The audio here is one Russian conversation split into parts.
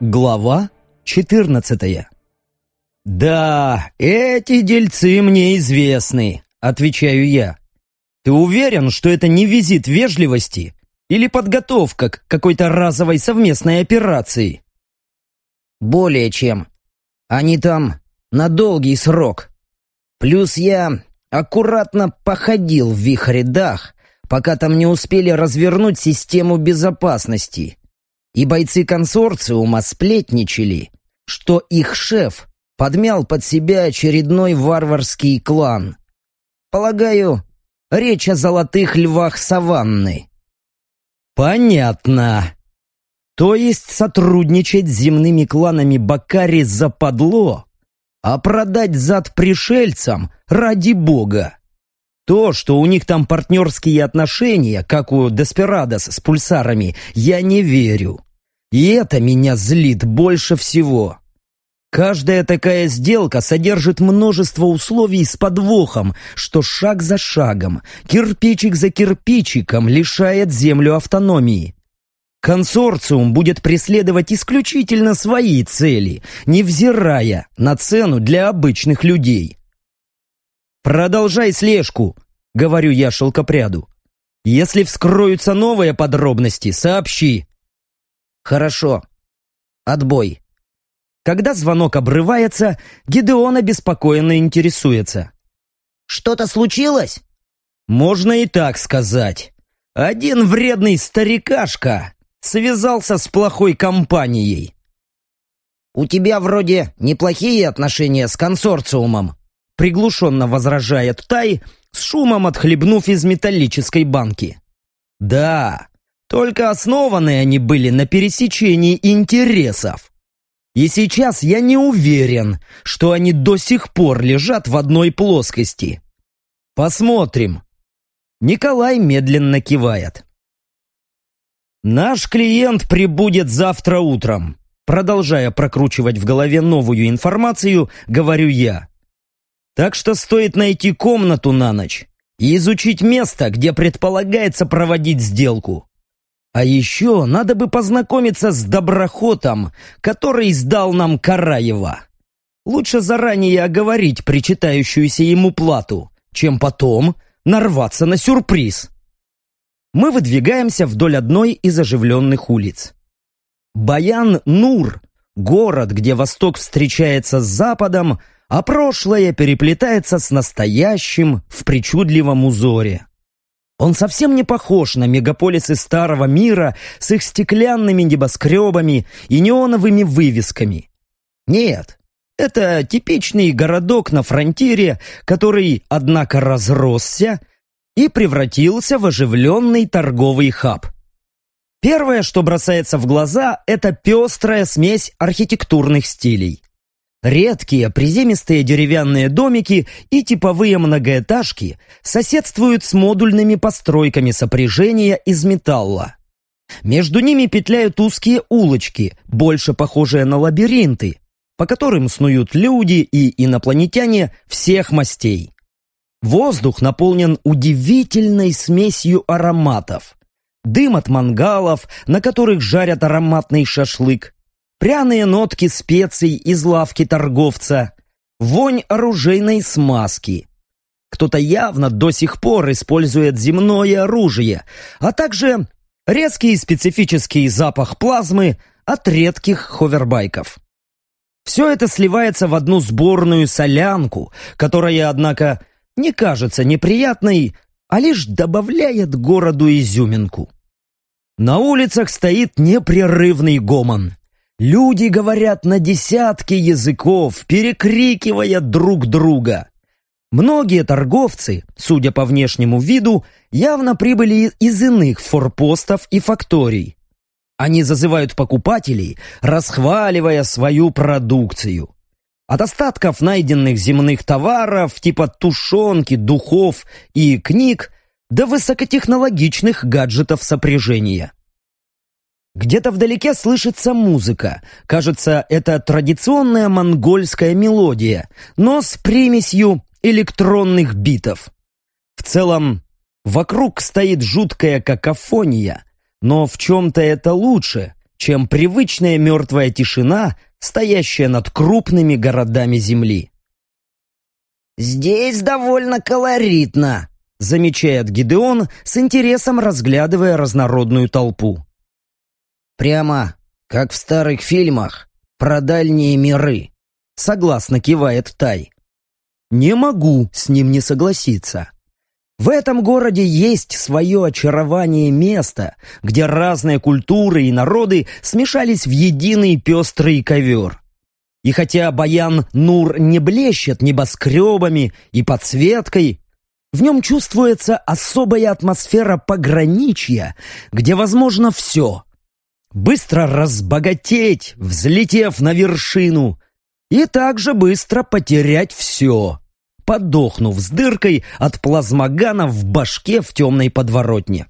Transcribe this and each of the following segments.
Глава 14 «Да, эти дельцы мне известны», — отвечаю я. «Ты уверен, что это не визит вежливости или подготовка к какой-то разовой совместной операции?» «Более чем. Они там на долгий срок. Плюс я аккуратно походил в их рядах, пока там не успели развернуть систему безопасности и бойцы консорциума сплетничали, что их шеф подмял под себя очередной варварский клан. Полагаю, речь о золотых львах саванны. Понятно. То есть сотрудничать с земными кланами Бакари западло, а продать зад пришельцам ради бога. То, что у них там партнерские отношения, как у Деспирадос с пульсарами, я не верю. И это меня злит больше всего. Каждая такая сделка содержит множество условий с подвохом, что шаг за шагом, кирпичик за кирпичиком лишает землю автономии. Консорциум будет преследовать исключительно свои цели, невзирая на цену для обычных людей. «Продолжай слежку», — говорю я шелкопряду. «Если вскроются новые подробности, сообщи». «Хорошо. Отбой». Когда звонок обрывается, Гидеон обеспокоенно интересуется. «Что-то случилось?» «Можно и так сказать. Один вредный старикашка связался с плохой компанией». «У тебя вроде неплохие отношения с консорциумом», приглушенно возражает Тай, с шумом отхлебнув из металлической банки. Да, только основаны они были на пересечении интересов. И сейчас я не уверен, что они до сих пор лежат в одной плоскости. Посмотрим. Николай медленно кивает. Наш клиент прибудет завтра утром. Продолжая прокручивать в голове новую информацию, говорю я. Так что стоит найти комнату на ночь и изучить место, где предполагается проводить сделку. А еще надо бы познакомиться с доброхотом, который сдал нам Караева. Лучше заранее оговорить причитающуюся ему плату, чем потом нарваться на сюрприз. Мы выдвигаемся вдоль одной из оживленных улиц. Баян-Нур, город, где восток встречается с западом, а прошлое переплетается с настоящим в причудливом узоре. Он совсем не похож на мегаполисы старого мира с их стеклянными небоскребами и неоновыми вывесками. Нет, это типичный городок на фронтире, который, однако, разросся и превратился в оживленный торговый хаб. Первое, что бросается в глаза, это пестрая смесь архитектурных стилей. Редкие приземистые деревянные домики и типовые многоэтажки соседствуют с модульными постройками сопряжения из металла. Между ними петляют узкие улочки, больше похожие на лабиринты, по которым снуют люди и инопланетяне всех мастей. Воздух наполнен удивительной смесью ароматов. Дым от мангалов, на которых жарят ароматный шашлык, пряные нотки специй из лавки торговца, вонь оружейной смазки. Кто-то явно до сих пор использует земное оружие, а также резкий специфический запах плазмы от редких ховербайков. Все это сливается в одну сборную солянку, которая, однако, не кажется неприятной, а лишь добавляет городу изюминку. На улицах стоит непрерывный гомон. Люди говорят на десятки языков, перекрикивая друг друга. Многие торговцы, судя по внешнему виду, явно прибыли из иных форпостов и факторий. Они зазывают покупателей, расхваливая свою продукцию. От остатков найденных земных товаров, типа тушенки, духов и книг, до высокотехнологичных гаджетов сопряжения. Где-то вдалеке слышится музыка. Кажется, это традиционная монгольская мелодия, но с примесью электронных битов. В целом, вокруг стоит жуткая какофония, но в чем-то это лучше, чем привычная мертвая тишина, стоящая над крупными городами Земли. «Здесь довольно колоритно», — замечает Гидеон, с интересом разглядывая разнородную толпу. «Прямо как в старых фильмах про дальние миры», — согласно кивает Тай. «Не могу с ним не согласиться». В этом городе есть свое очарование места, где разные культуры и народы смешались в единый пестрый ковер. И хотя Баян Нур не блещет небоскребами и подсветкой, в нем чувствуется особая атмосфера пограничья, где возможно все. Быстро разбогатеть, взлетев на вершину, и также быстро потерять все подохнув с дыркой от плазмогана в башке в темной подворотне.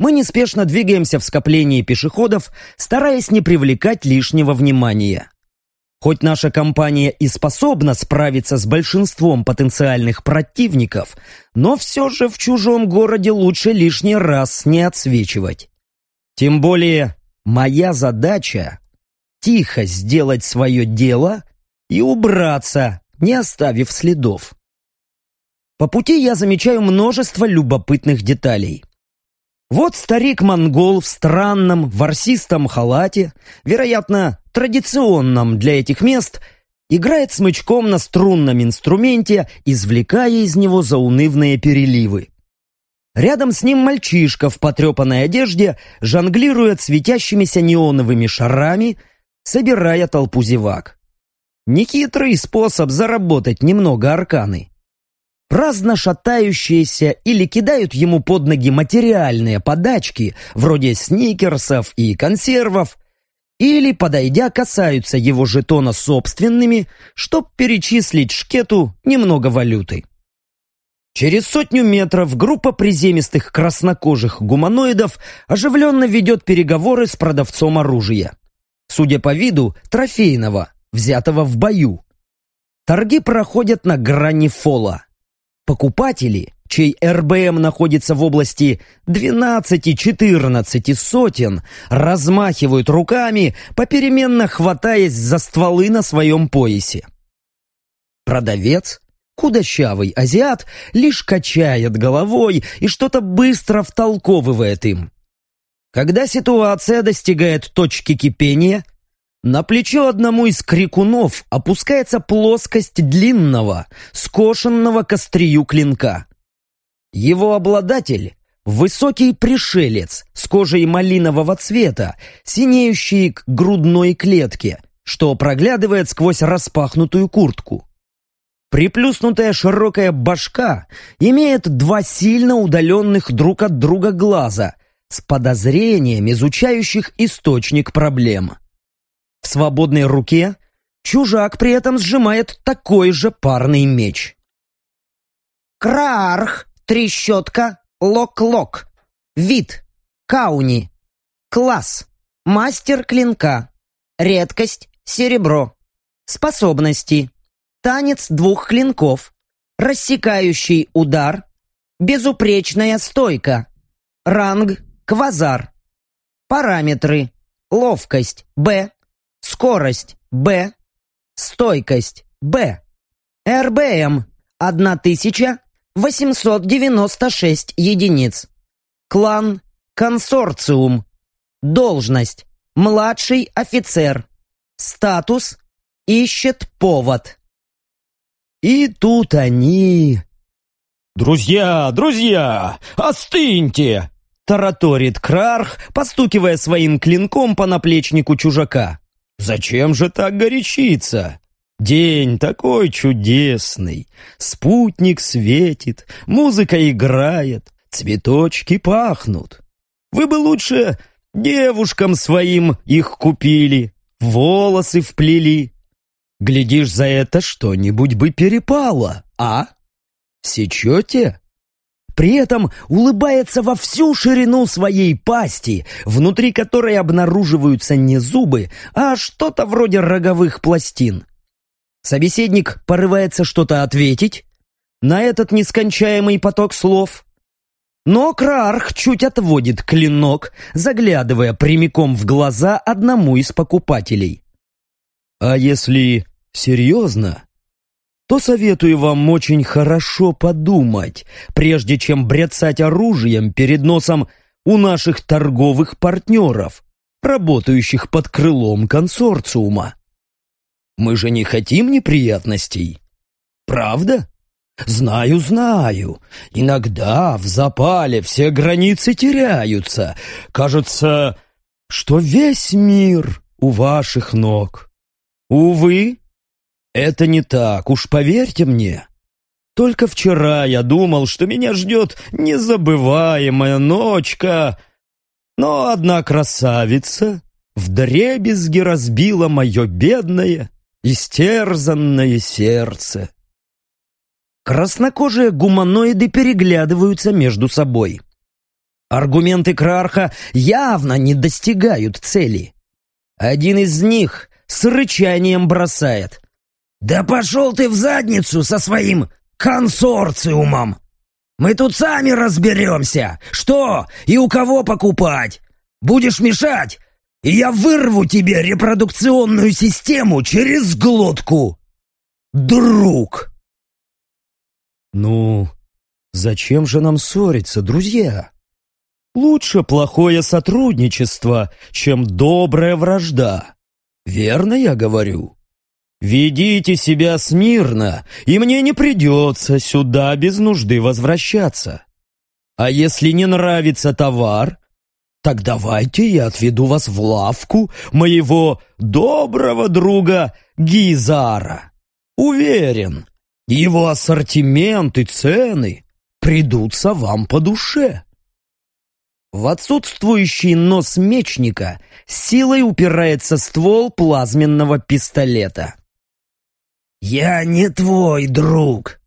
Мы неспешно двигаемся в скоплении пешеходов, стараясь не привлекать лишнего внимания. Хоть наша компания и способна справиться с большинством потенциальных противников, но все же в чужом городе лучше лишний раз не отсвечивать. Тем более, моя задача — тихо сделать свое дело и убраться, не оставив следов. По пути я замечаю множество любопытных деталей. Вот старик-монгол в странном ворсистом халате, вероятно, традиционном для этих мест, играет смычком на струнном инструменте, извлекая из него заунывные переливы. Рядом с ним мальчишка в потрепанной одежде жонглирует светящимися неоновыми шарами, собирая толпу зевак. Нехитрый способ заработать немного арканы. Праздно шатающиеся или кидают ему под ноги материальные подачки, вроде сникерсов и консервов, или, подойдя, касаются его жетона собственными, чтоб перечислить шкету немного валюты. Через сотню метров группа приземистых краснокожих гуманоидов оживленно ведет переговоры с продавцом оружия. Судя по виду, трофейного, взятого в бою. Торги проходят на грани фола. Покупатели, чей РБМ находится в области 12-14 сотен, размахивают руками, попеременно хватаясь за стволы на своем поясе. Продавец, худощавый азиат, лишь качает головой и что-то быстро втолковывает им. Когда ситуация достигает точки кипения, на плечо одному из крикунов опускается плоскость длинного, скошенного к острию клинка. Его обладатель — высокий пришелец с кожей малинового цвета, синеющий к грудной клетке, что проглядывает сквозь распахнутую куртку. Приплюснутая широкая башка имеет два сильно удаленных друг от друга глаза с подозрением изучающих источник проблем. В свободной руке чужак при этом сжимает такой же парный меч. Крарх, трещотка, лок-лок. Вид, кауни. Класс, мастер клинка. Редкость, серебро. Способности, танец двух клинков. Рассекающий удар, безупречная стойка. Ранг, квазар. Параметры, ловкость, Б, Скорость – Б. Стойкость – Б. РБМ – 1896 единиц. Клан – консорциум. Должность – младший офицер. Статус – ищет повод. И тут они... «Друзья, друзья, остыньте!» тараторит Крарх, постукивая своим клинком по наплечнику чужака. Зачем же так горячиться? День такой чудесный, спутник светит, музыка играет, цветочки пахнут. Вы бы лучше девушкам своим их купили, волосы вплели. Глядишь, за это что-нибудь бы перепало, а? Сечете? При этом улыбается во всю ширину своей пасти, внутри которой обнаруживаются не зубы, а что-то вроде роговых пластин. Собеседник порывается что-то ответить на этот нескончаемый поток слов. Но Краарх чуть отводит клинок, заглядывая прямиком в глаза одному из покупателей. А если серьезно, то советую вам очень хорошо подумать, прежде чем бряцать оружием перед носом у наших торговых партнеров, работающих под крылом консорциума. Мы же не хотим неприятностей. Правда? Знаю, знаю. Иногда в запале все границы теряются. Кажется, что весь мир у ваших ног. Увы, это не так, уж поверьте мне. Только вчера я думал, что меня ждет незабываемая ночка, но одна красавица вдребезги разбила мое бедное, истерзанное сердце. Краснокожие гуманоиды переглядываются между собой. Аргументы Крарха явно не достигают цели. Один из них с рычанием бросает. «Да пошел ты в задницу со своим консорциумом! Мы тут сами разберемся, что и у кого покупать! Будешь мешать, и я вырву тебе репродукционную систему через глотку! Друг!» «Ну, зачем же нам ссориться, друзья? Лучше плохое сотрудничество, чем добрая вражда. Верно я говорю?» «Ведите себя смирно, и мне не придется сюда без нужды возвращаться. А если не нравится товар, так давайте я отведу вас в лавку моего доброго друга Гизара. Уверен, его ассортимент и цены придутся вам по душе». В отсутствующий нос мечника силой упирается ствол плазменного пистолета. «Я не твой друг,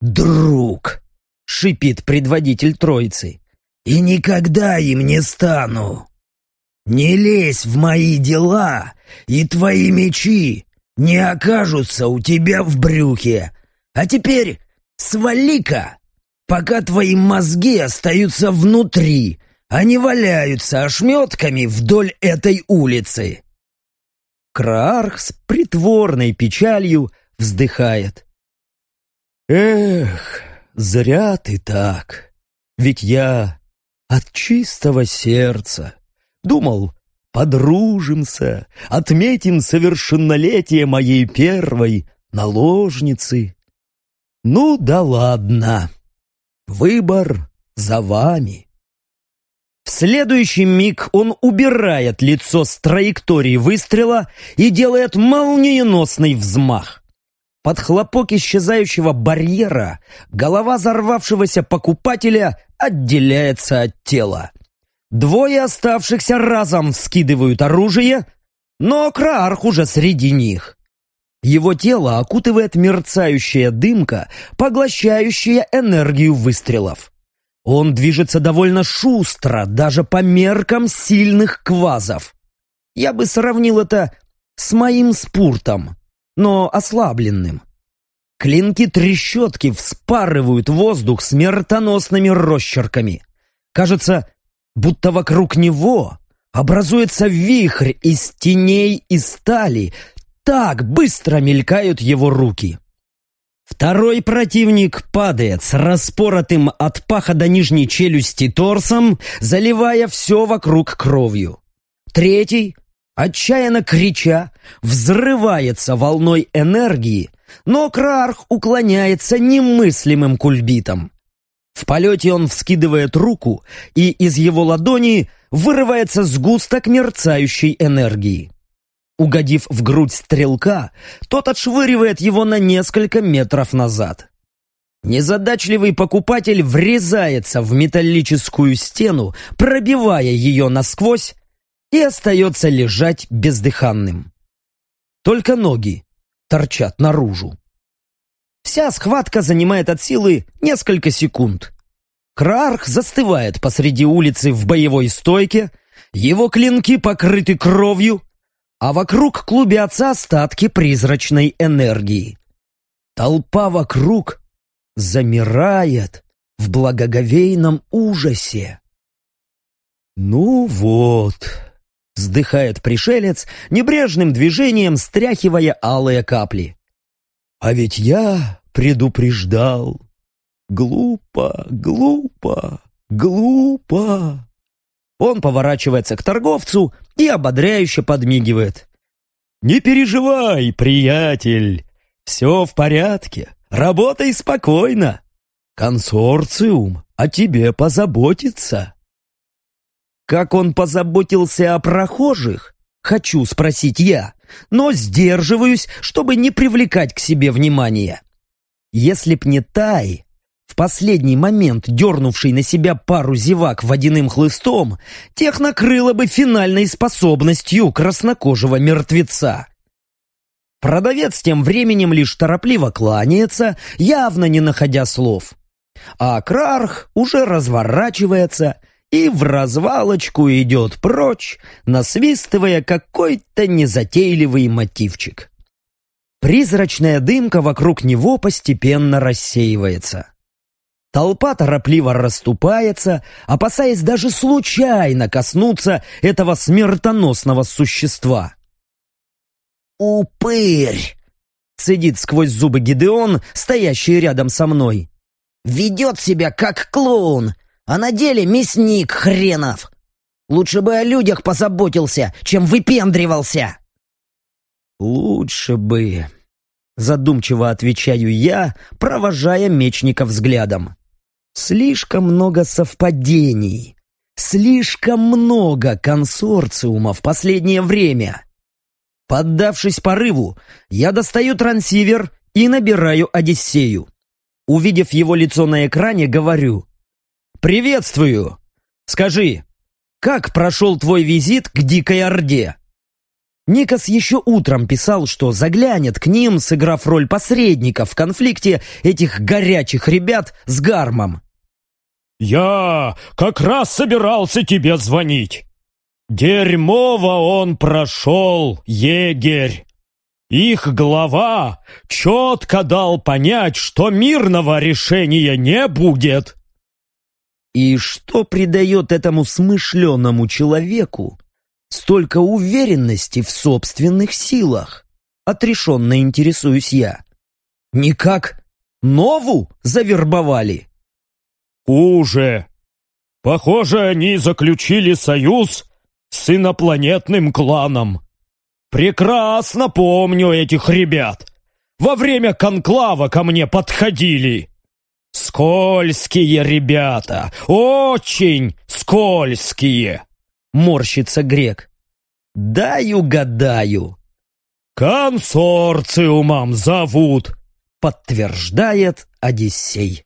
друг!» — шипит предводитель троицы. «И никогда им не стану! Не лезь в мои дела, и твои мечи не окажутся у тебя в брюхе! А теперь свали-ка, пока твои мозги остаются внутри, а не валяются ошметками вдоль этой улицы!» Краарх с притворной печалью — вздыхает. «Эх, зря ты так, ведь я от чистого сердца думал, подружимся, отметим совершеннолетие моей первой наложницы. Ну да ладно, выбор за вами». В следующий миг он убирает лицо с траектории выстрела и делает молниеносный взмах. Под хлопок исчезающего барьера голова взорвавшегося покупателя отделяется от тела. Двое оставшихся разом вскидывают оружие, но Краарх уже среди них. Его тело окутывает мерцающая дымка, поглощающая энергию выстрелов. Он движется довольно шустро, даже по меркам сильных квазов. Я бы сравнил это с моим спуртом но ослабленным. Клинки-трещотки вспарывают воздух смертоносными росчерками. Кажется, будто вокруг него образуется вихрь из теней и стали. Так быстро мелькают его руки. Второй противник падает с распоротым от паха до нижней челюсти торсом, заливая все вокруг кровью. Третий отчаянно крича, взрывается волной энергии, но Крарх уклоняется немыслимым кульбитом. В полете он вскидывает руку, и из его ладони вырывается сгусток мерцающей энергии. Угодив в грудь стрелка, тот отшвыривает его на несколько метров назад. Незадачливый покупатель врезается в металлическую стену, пробивая ее насквозь, и остается лежать бездыханным. Только ноги торчат наружу. Вся схватка занимает от силы несколько секунд. Крарх застывает посреди улицы в боевой стойке, его клинки покрыты кровью, а вокруг клубятся остатки призрачной энергии. Толпа вокруг замирает в благоговейном ужасе. «Ну вот», — вздыхает пришелец, небрежным движением стряхивая алые капли. «А ведь я предупреждал. Глупо, глупо, глупо». Он поворачивается к торговцу и ободряюще подмигивает. «Не переживай, приятель, все в порядке, работай спокойно. Консорциум о тебе позаботится». Как он позаботился о прохожих? Хочу спросить я, но сдерживаюсь, чтобы не привлекать к себе внимания. Если б не Тай, в последний момент дернувший на себя пару зевак водяным хлыстом, тех накрыло бы финальной способностью краснокожего мертвеца. Продавец тем временем лишь торопливо кланяется, явно не находя слов. А Крарх уже разворачивается и в развалочку идет прочь, насвистывая какой-то незатейливый мотивчик. Призрачная дымка вокруг него постепенно рассеивается. Толпа торопливо расступается, опасаясь даже случайно коснуться этого смертоносного существа. «Упырь!» — цедит сквозь зубы Гидеон, стоящий рядом со мной. «Ведет себя как клоун, а на деле мясник хренов. Лучше бы о людях позаботился, чем выпендривался. Лучше бы, задумчиво отвечаю я, провожая мечника взглядом. Слишком много совпадений, слишком много консорциума в последнее время. Поддавшись порыву, я достаю трансивер и набираю Одиссею. Увидев его лицо на экране, говорю «Приветствую! Скажи, как прошел твой визит к Дикой Орде?» Никас еще утром писал, что заглянет к ним, сыграв роль посредника в конфликте этих горячих ребят с Гармом. «Я как раз собирался тебе звонить. Дерьмово он прошел, егерь. Их глава четко дал понять, что мирного решения не будет. И что придает этому смышленому человеку столько уверенности в собственных силах? Отрешенно интересуюсь я. Никак Нову завербовали? Уже. Похоже, они заключили союз с инопланетным кланом. Прекрасно помню этих ребят. Во время конклава ко мне подходили. «Скользкие ребята! Очень скользкие!» Морщится грек. «Дай угадаю!» «Консорциумом зовут!» Подтверждает Одиссей.